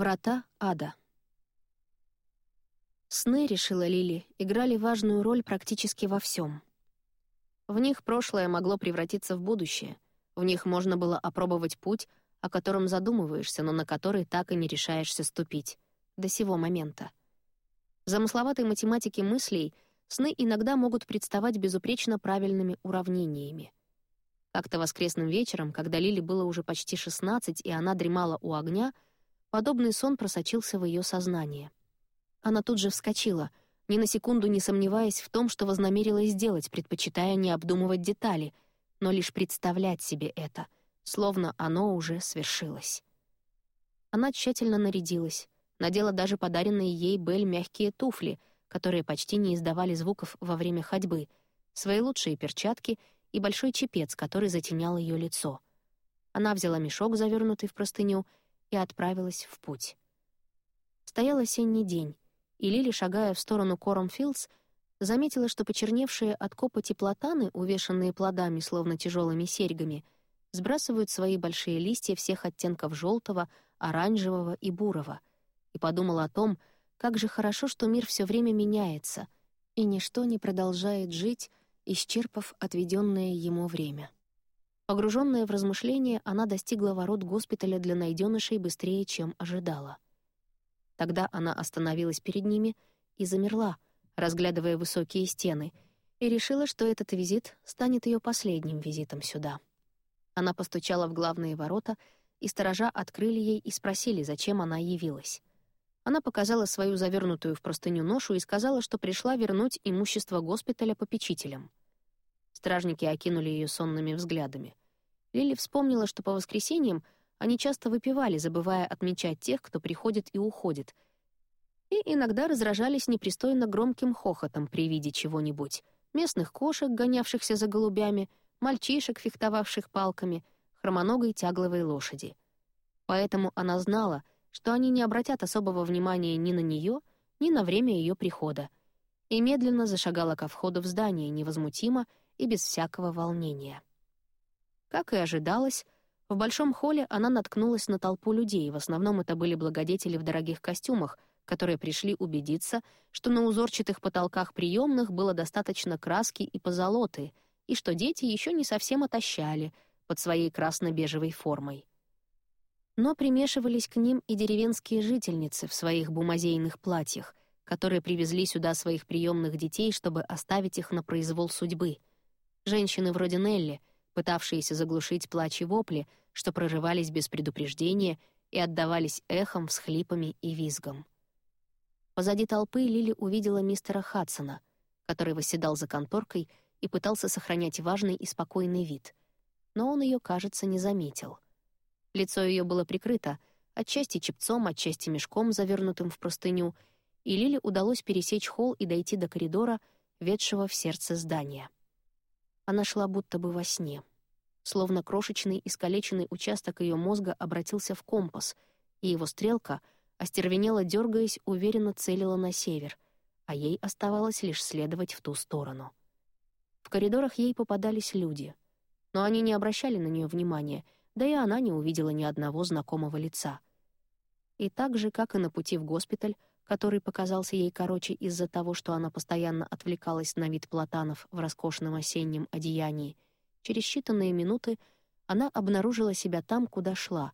Врата ада. Сны, решила Лили, играли важную роль практически во всем. В них прошлое могло превратиться в будущее, в них можно было опробовать путь, о котором задумываешься, но на который так и не решаешься ступить, до сего момента. В замысловатой математике мыслей сны иногда могут представать безупречно правильными уравнениями. Как-то воскресным вечером, когда Лили было уже почти 16, и она дремала у огня — Подобный сон просочился в ее сознание. Она тут же вскочила, ни на секунду не сомневаясь в том, что вознамерилась сделать, предпочитая не обдумывать детали, но лишь представлять себе это, словно оно уже свершилось. Она тщательно нарядилась, надела даже подаренные ей Бель мягкие туфли, которые почти не издавали звуков во время ходьбы, свои лучшие перчатки и большой чепец, который затенял ее лицо. Она взяла мешок, завернутый в простыню, и отправилась в путь. Стоял осенний день, и Лили, шагая в сторону Коромфилдс, заметила, что почерневшие от копоти платаны, увешанные плодами, словно тяжелыми серьгами, сбрасывают свои большие листья всех оттенков желтого, оранжевого и бурого, и подумала о том, как же хорошо, что мир все время меняется, и ничто не продолжает жить, исчерпав отведенное ему время. Погруженная в размышления, она достигла ворот госпиталя для найденышей быстрее, чем ожидала. Тогда она остановилась перед ними и замерла, разглядывая высокие стены, и решила, что этот визит станет ее последним визитом сюда. Она постучала в главные ворота, и сторожа открыли ей и спросили, зачем она явилась. Она показала свою завернутую в простыню ношу и сказала, что пришла вернуть имущество госпиталя попечителям. Стражники окинули ее сонными взглядами. Лили вспомнила, что по воскресеньям они часто выпивали, забывая отмечать тех, кто приходит и уходит, и иногда разражались непристойно громким хохотом при виде чего-нибудь — местных кошек, гонявшихся за голубями, мальчишек, фехтовавших палками, хромоногой тягловой лошади. Поэтому она знала, что они не обратят особого внимания ни на нее, ни на время ее прихода, и медленно зашагала ко входу в здание невозмутимо и без всякого волнения. Как и ожидалось, в большом холле она наткнулась на толпу людей, в основном это были благодетели в дорогих костюмах, которые пришли убедиться, что на узорчатых потолках приемных было достаточно краски и позолоты, и что дети еще не совсем отощали под своей красно-бежевой формой. Но примешивались к ним и деревенские жительницы в своих бумазейных платьях, которые привезли сюда своих приемных детей, чтобы оставить их на произвол судьбы. Женщины вроде Нелли — пытавшиеся заглушить плач и вопли, что прорывались без предупреждения и отдавались эхом, всхлипами и визгом. Позади толпы Лили увидела мистера Хадсона, который восседал за конторкой и пытался сохранять важный и спокойный вид. Но он ее, кажется, не заметил. Лицо ее было прикрыто, отчасти чепцом, отчасти мешком, завернутым в простыню, и Лили удалось пересечь холл и дойти до коридора, ведшего в сердце здания. Она шла будто бы во сне. Словно крошечный искалеченный участок ее мозга обратился в компас, и его стрелка, остервенела дергаясь, уверенно целила на север, а ей оставалось лишь следовать в ту сторону. В коридорах ей попадались люди, но они не обращали на нее внимания, да и она не увидела ни одного знакомого лица. И так же, как и на пути в госпиталь, который показался ей короче из-за того, что она постоянно отвлекалась на вид платанов в роскошном осеннем одеянии, через считанные минуты она обнаружила себя там, куда шла,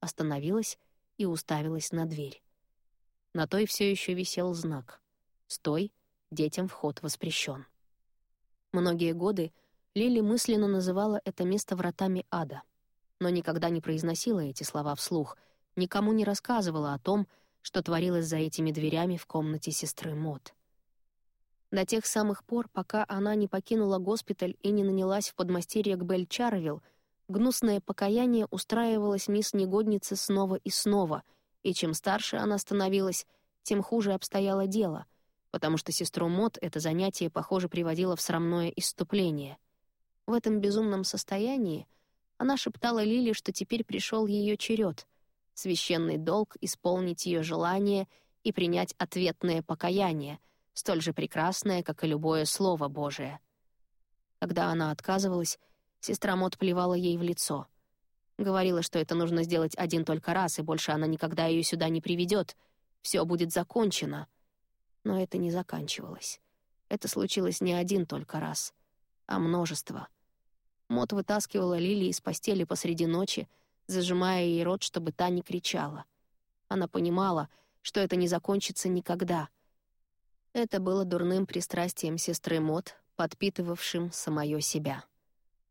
остановилась и уставилась на дверь. На той все еще висел знак «Стой, детям вход воспрещен». Многие годы Лили мысленно называла это место вратами ада, но никогда не произносила эти слова вслух, никому не рассказывала о том, что творилось за этими дверями в комнате сестры Мод. До тех самых пор, пока она не покинула госпиталь и не нанялась в подмастерье к Бель Чарвилл, гнусное покаяние устраивалось мисс Негодницы снова и снова, и чем старше она становилась, тем хуже обстояло дело, потому что сестру Мод это занятие, похоже, приводило в срамное исступление. В этом безумном состоянии она шептала Лили, что теперь пришел ее черед — священный долг исполнить ее желание и принять ответное покаяние, столь же прекрасное, как и любое слово Божие. Когда она отказывалась, сестра Мот плевала ей в лицо. Говорила, что это нужно сделать один только раз, и больше она никогда ее сюда не приведет. Все будет закончено. Но это не заканчивалось. Это случилось не один только раз, а множество. Мот вытаскивала Лили из постели посреди ночи, зажимая ей рот, чтобы та не кричала. Она понимала, что это не закончится никогда. Это было дурным пристрастием сестры Мот, подпитывавшим самое себя.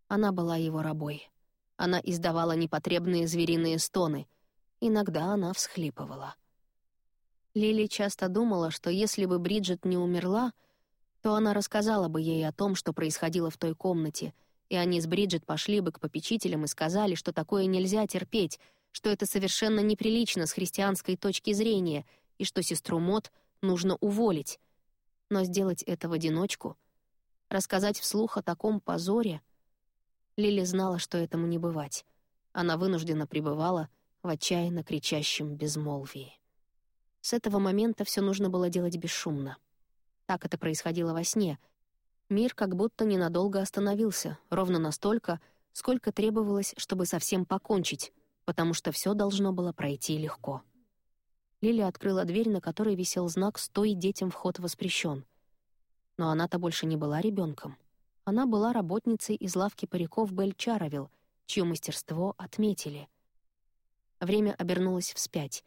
Она была его рабой. Она издавала непотребные звериные стоны. Иногда она всхлипывала. Лили часто думала, что если бы Бриджит не умерла, то она рассказала бы ей о том, что происходило в той комнате, и они с Бриджит пошли бы к попечителям и сказали, что такое нельзя терпеть, что это совершенно неприлично с христианской точки зрения и что сестру Мот нужно уволить. Но сделать это в одиночку, рассказать вслух о таком позоре — Лили знала, что этому не бывать. Она вынуждена пребывала в отчаянно кричащем безмолвии. С этого момента все нужно было делать бесшумно. Так это происходило во сне. Мир как будто ненадолго остановился, ровно настолько, сколько требовалось, чтобы совсем покончить, потому что все должно было пройти легко. Лили открыла дверь, на которой висел знак «Стой, детям вход воспрещен». Но она-то больше не была ребенком. Она была работницей из лавки париков Бель Чаровил, чье мастерство отметили. Время обернулось вспять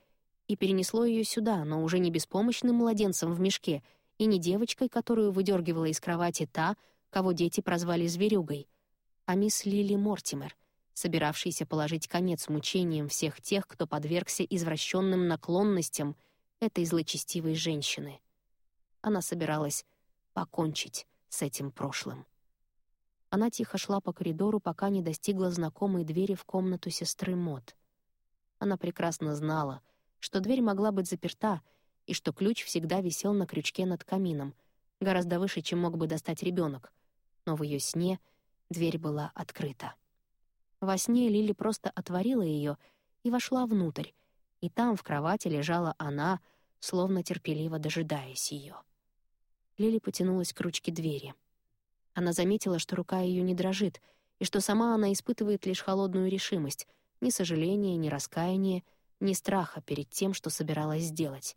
и перенесло ее сюда, но уже не беспомощным младенцем в мешке и не девочкой, которую выдергивала из кровати та, кого дети прозвали зверюгой, а мисс Лили Мортимер, собиравшейся положить конец мучениям всех тех, кто подвергся извращенным наклонностям этой злочестивой женщины. Она собиралась покончить с этим прошлым. Она тихо шла по коридору, пока не достигла знакомой двери в комнату сестры Мот. Она прекрасно знала, что дверь могла быть заперта и что ключ всегда висел на крючке над камином, гораздо выше, чем мог бы достать ребенок. Но в ее сне дверь была открыта. Во сне Лили просто отворила ее и вошла внутрь, и там в кровати лежала она, словно терпеливо дожидаясь ее. Лили потянулась к ручке двери — она заметила, что рука ее не дрожит, и что сама она испытывает лишь холодную решимость, ни сожаления, ни раскаяния, ни страха перед тем, что собиралась сделать.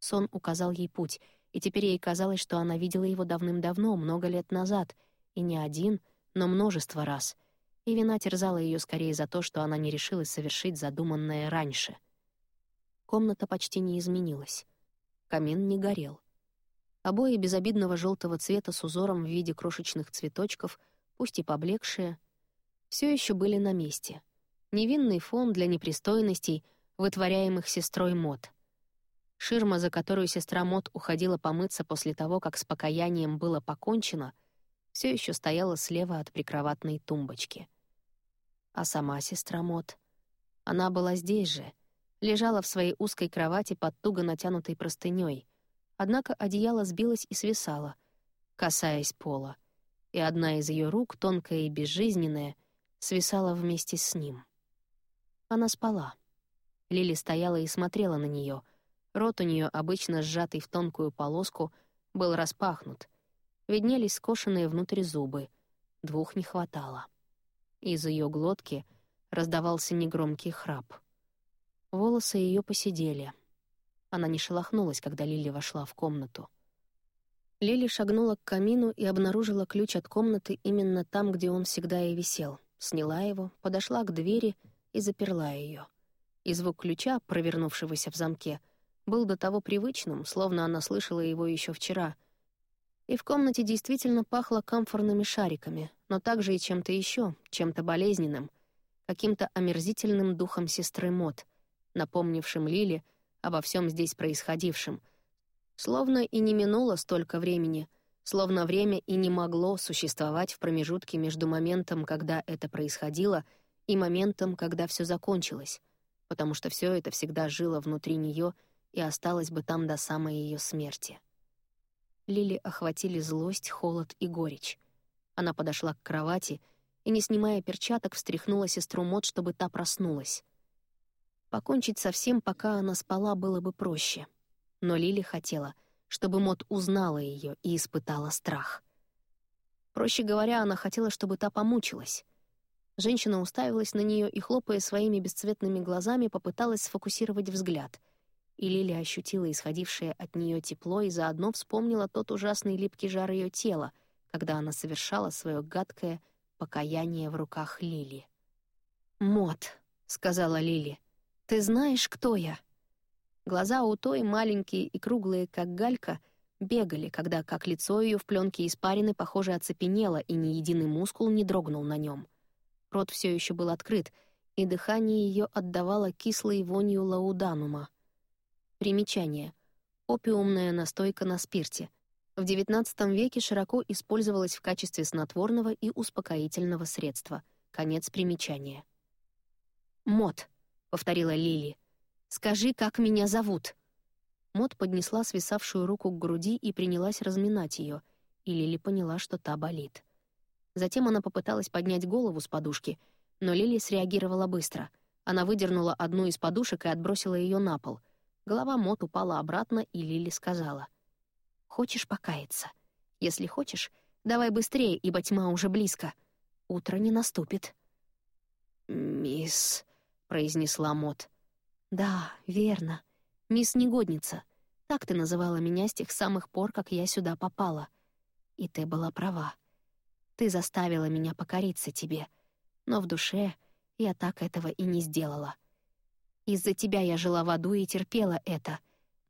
Сон указал ей путь, и теперь ей казалось, что она видела его давным-давно, много лет назад, и не один, но множество раз. И вина терзала ее скорее за то, что она не решилась совершить задуманное раньше. Комната почти не изменилась. Камин не горел. Обои безобидного желтого цвета с узором в виде крошечных цветочков, пусть и поблекшие, все еще были на месте. Невинный фон для непристойностей, вытворяемых сестрой Мот. Ширма, за которую сестра Мот уходила помыться после того, как с покаянием было покончено, все еще стояла слева от прикроватной тумбочки. А сама сестра Мот, она была здесь же, лежала в своей узкой кровати под туго натянутой простыней, Однако одеяло сбилось и свисало, касаясь пола, и одна из ее рук, тонкая и безжизненная, свисала вместе с ним. Она спала. Лили стояла и смотрела на нее. Рот у нее, обычно сжатый в тонкую полоску, был распахнут. Виднелись скошенные внутрь зубы. Двух не хватало. Из ее глотки раздавался негромкий храп. Волосы ее посидели — она не шелохнулась, когда Лили вошла в комнату. Лили шагнула к камину и обнаружила ключ от комнаты именно там, где он всегда и висел. Сняла его, подошла к двери и заперла ее. И звук ключа, провернувшегося в замке, был до того привычным, словно она слышала его еще вчера. И в комнате действительно пахло камфорными шариками, но также и чем-то еще, чем-то болезненным, каким-то омерзительным духом сестры Мот, напомнившим Лили — обо всем здесь происходившем. Словно и не минуло столько времени, словно время и не могло существовать в промежутке между моментом, когда это происходило, и моментом, когда все закончилось, потому что все это всегда жило внутри нее и осталось бы там до самой ее смерти. Лили охватили злость, холод и горечь. Она подошла к кровати и, не снимая перчаток, встряхнула сестру Мот, чтобы та проснулась. Покончить со всем, пока она спала, было бы проще. Но Лили хотела, чтобы Мот узнала ее и испытала страх. Проще говоря, она хотела, чтобы та помучилась. Женщина уставилась на нее и, хлопая своими бесцветными глазами, попыталась сфокусировать взгляд. И Лили ощутила исходившее от нее тепло и заодно вспомнила тот ужасный липкий жар ее тела, когда она совершала свое гадкое покаяние в руках Лили. «Мот», — сказала Лили, — «ты знаешь, кто я?» Глаза у той, маленькие и круглые, как галька, бегали, когда как лицо ее в пленке испарины, похоже, оцепенело, и ни единый мускул не дрогнул на нем. Рот все еще был открыт, и дыхание ее отдавало кислой вонью лауданума. Примечание. Опиумная настойка на спирте. В XIX веке широко использовалась в качестве снотворного и успокоительного средства. Конец примечания. «Мот», — повторила Лили, — «скажи, как меня зовут?» Мот поднесла свисавшую руку к груди и принялась разминать ее, и Лили поняла, что та болит. Затем она попыталась поднять голову с подушки, но Лили среагировала быстро. Она выдернула одну из подушек и отбросила ее на пол. Голова Мот упала обратно, и Лили сказала. «Хочешь покаяться? Если хочешь, давай быстрее, ибо тьма уже близко. Утро не наступит». «Мисс...» — произнесла Мот. «Да, верно. Мисс Негодница. Так ты называла меня с тех самых пор, как я сюда попала. И ты была права. Ты заставила меня покориться тебе, но в душе я так этого и не сделала. Из-за тебя я жила в аду и терпела это,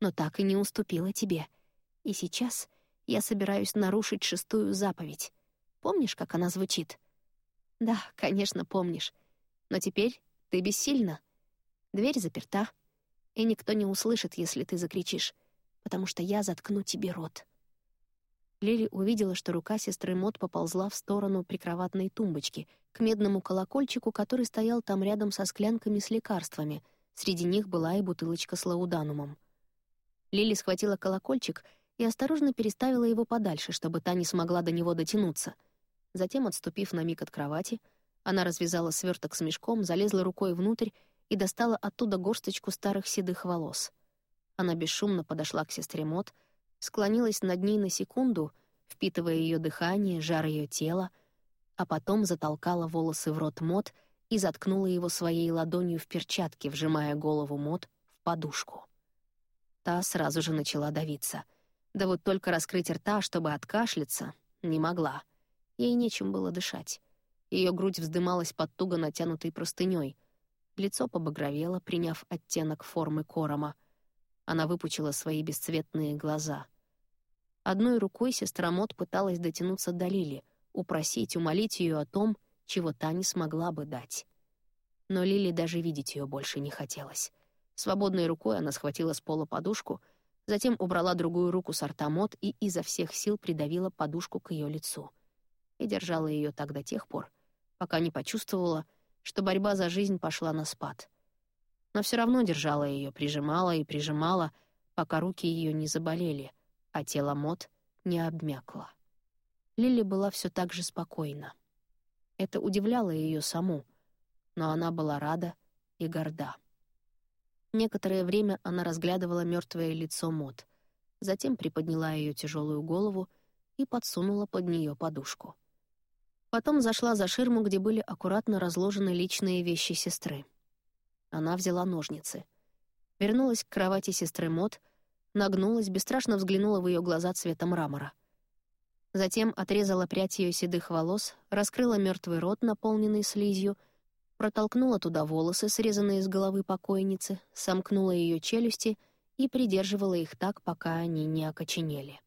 но так и не уступила тебе. И сейчас я собираюсь нарушить шестую заповедь. Помнишь, как она звучит? Да, конечно, помнишь. Но теперь ты бессильна. Дверь заперта, и никто не услышит, если ты закричишь, потому что я заткну тебе рот. Лили увидела, что рука сестры Мот поползла в сторону прикроватной тумбочки, к медному колокольчику, который стоял там рядом со склянками с лекарствами. Среди них была и бутылочка с лауданумом. Лили схватила колокольчик и осторожно переставила его подальше, чтобы та не смогла до него дотянуться. Затем, отступив на миг от кровати, она развязала сверток с мешком, залезла рукой внутрь и достала оттуда горсточку старых седых волос. Она бесшумно подошла к сестре Мот, склонилась над ней на секунду, впитывая ее дыхание, жар ее тела, а потом затолкала волосы в рот Мот и заткнула его своей ладонью в перчатке, вжимая голову Мот в подушку. Та сразу же начала давиться. Да вот только раскрыть рта, чтобы откашляться, не могла. Ей нечем было дышать. Ее грудь вздымалась под туго натянутой простыней. Лицо побагровело, приняв оттенок формы корома — она выпучила свои бесцветные глаза. Одной рукой сестра Мот пыталась дотянуться до Лили, упросить, умолить ее о том, чего та не смогла бы дать. Но Лили даже видеть ее больше не хотелось. Свободной рукой она схватила с пола подушку, затем убрала другую руку с рта Мот и изо всех сил придавила подушку к ее лицу. И держала ее так до тех пор, пока не почувствовала, что борьба за жизнь пошла на спад — но все равно держала ее, прижимала и прижимала, пока руки ее не заболели, а тело Мот не обмякло. Лили была все так же спокойна. Это удивляло ее саму, но она была рада и горда. Некоторое время она разглядывала мертвое лицо Мот, затем приподняла ее тяжелую голову и подсунула под нее подушку. Потом зашла за ширму, где были аккуратно разложены личные вещи сестры. Она взяла ножницы. Вернулась к кровати сестры Мот, нагнулась, бесстрашно взглянула в ее глаза цвета мрамора. Затем отрезала прядь ее седых волос, раскрыла мертвый рот, наполненный слизью, протолкнула туда волосы, срезанные с головы покойницы, сомкнула ее челюсти и придерживала их так, пока они не окоченели.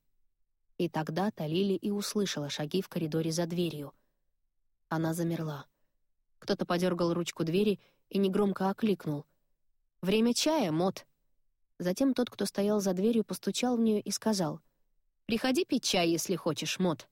И тогда Талили и услышала шаги в коридоре за дверью. Она замерла. Кто-то подергал ручку двери, и негромко окликнул. «Время чая, Мот!» Затем тот, кто стоял за дверью, постучал в нее и сказал. «Приходи пить чай, если хочешь, Мот!»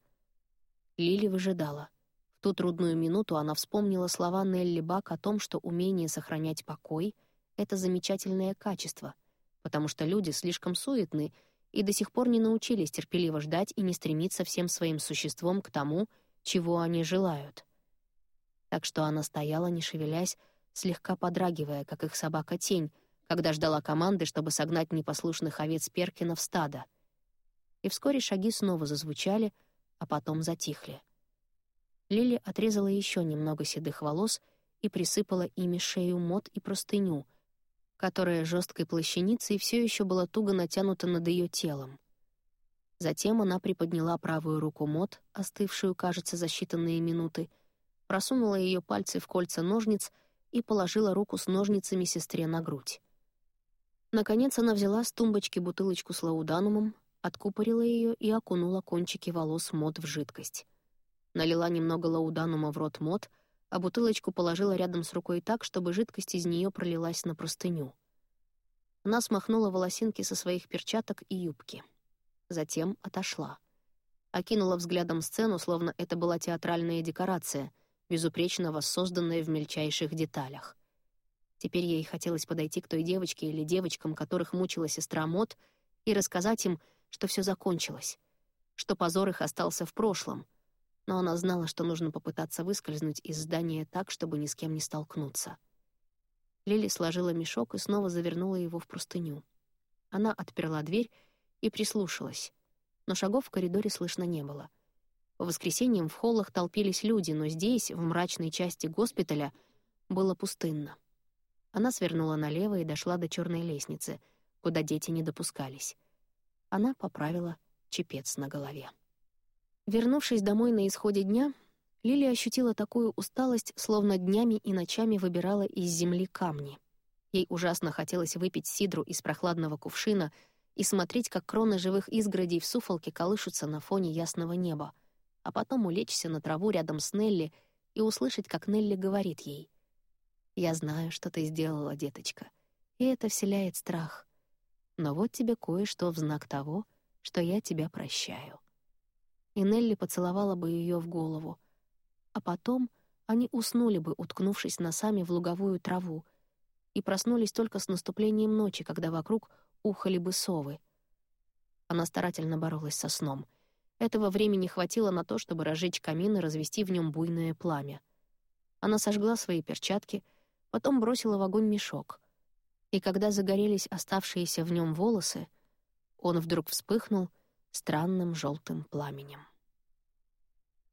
Лили выжидала. В ту трудную минуту она вспомнила слова Нелли Бак о том, что умение сохранять покой — это замечательное качество, потому что люди слишком суетны и до сих пор не научились терпеливо ждать и не стремиться всем своим существом к тому, чего они желают. Так что она стояла, не шевелясь, слегка подрагивая, как их собака-тень, когда ждала команды, чтобы согнать непослушных овец Перкина в стадо. И вскоре шаги снова зазвучали, а потом затихли. Лили отрезала еще немного седых волос и присыпала ими шею мод и простыню, которая жесткой плащаницей все еще была туго натянута над ее телом. Затем она приподняла правую руку мод, остывшую, кажется, за считанные минуты, просунула ее пальцы в кольца ножниц и положила руку с ножницами сестре на грудь. Наконец она взяла с тумбочки бутылочку с лауданумом, откупорила ее и окунула кончики волос мод в жидкость. Налила немного лауданума в рот мод, а бутылочку положила рядом с рукой так, чтобы жидкость из нее пролилась на простыню. Она смахнула волосинки со своих перчаток и юбки. Затем отошла. Окинула взглядом сцену, словно это была театральная декорация, безупречно воссозданная в мельчайших деталях. Теперь ей хотелось подойти к той девочке или девочкам, которых мучила сестра Мот, и рассказать им, что все закончилось, что позор их остался в прошлом, но она знала, что нужно попытаться выскользнуть из здания так, чтобы ни с кем не столкнуться. Лили сложила мешок и снова завернула его в простыню. Она отперла дверь и прислушалась, но шагов в коридоре слышно не было. По воскресеньям в холлах толпились люди, но здесь, в мрачной части госпиталя, было пустынно. Она свернула налево и дошла до черной лестницы, куда дети не допускались. Она поправила чепец на голове. Вернувшись домой на исходе дня, Лили ощутила такую усталость, словно днями и ночами выбирала из земли камни. Ей ужасно хотелось выпить сидру из прохладного кувшина и смотреть, как кроны живых изгородей в суфолке колышутся на фоне ясного неба, а потом улечься на траву рядом с Нелли и услышать, как Нелли говорит ей. «Я знаю, что ты сделала, деточка, и это вселяет страх. Но вот тебе кое-что в знак того, что я тебя прощаю» и Нелли поцеловала бы ее в голову. А потом они уснули бы, уткнувшись носами в луговую траву, и проснулись только с наступлением ночи, когда вокруг ухали бы совы. Она старательно боролась со сном. Этого времени хватило на то, чтобы разжечь камин и развести в нем буйное пламя. Она сожгла свои перчатки, потом бросила в огонь мешок. И когда загорелись оставшиеся в нем волосы, он вдруг вспыхнул — странным желтым пламенем.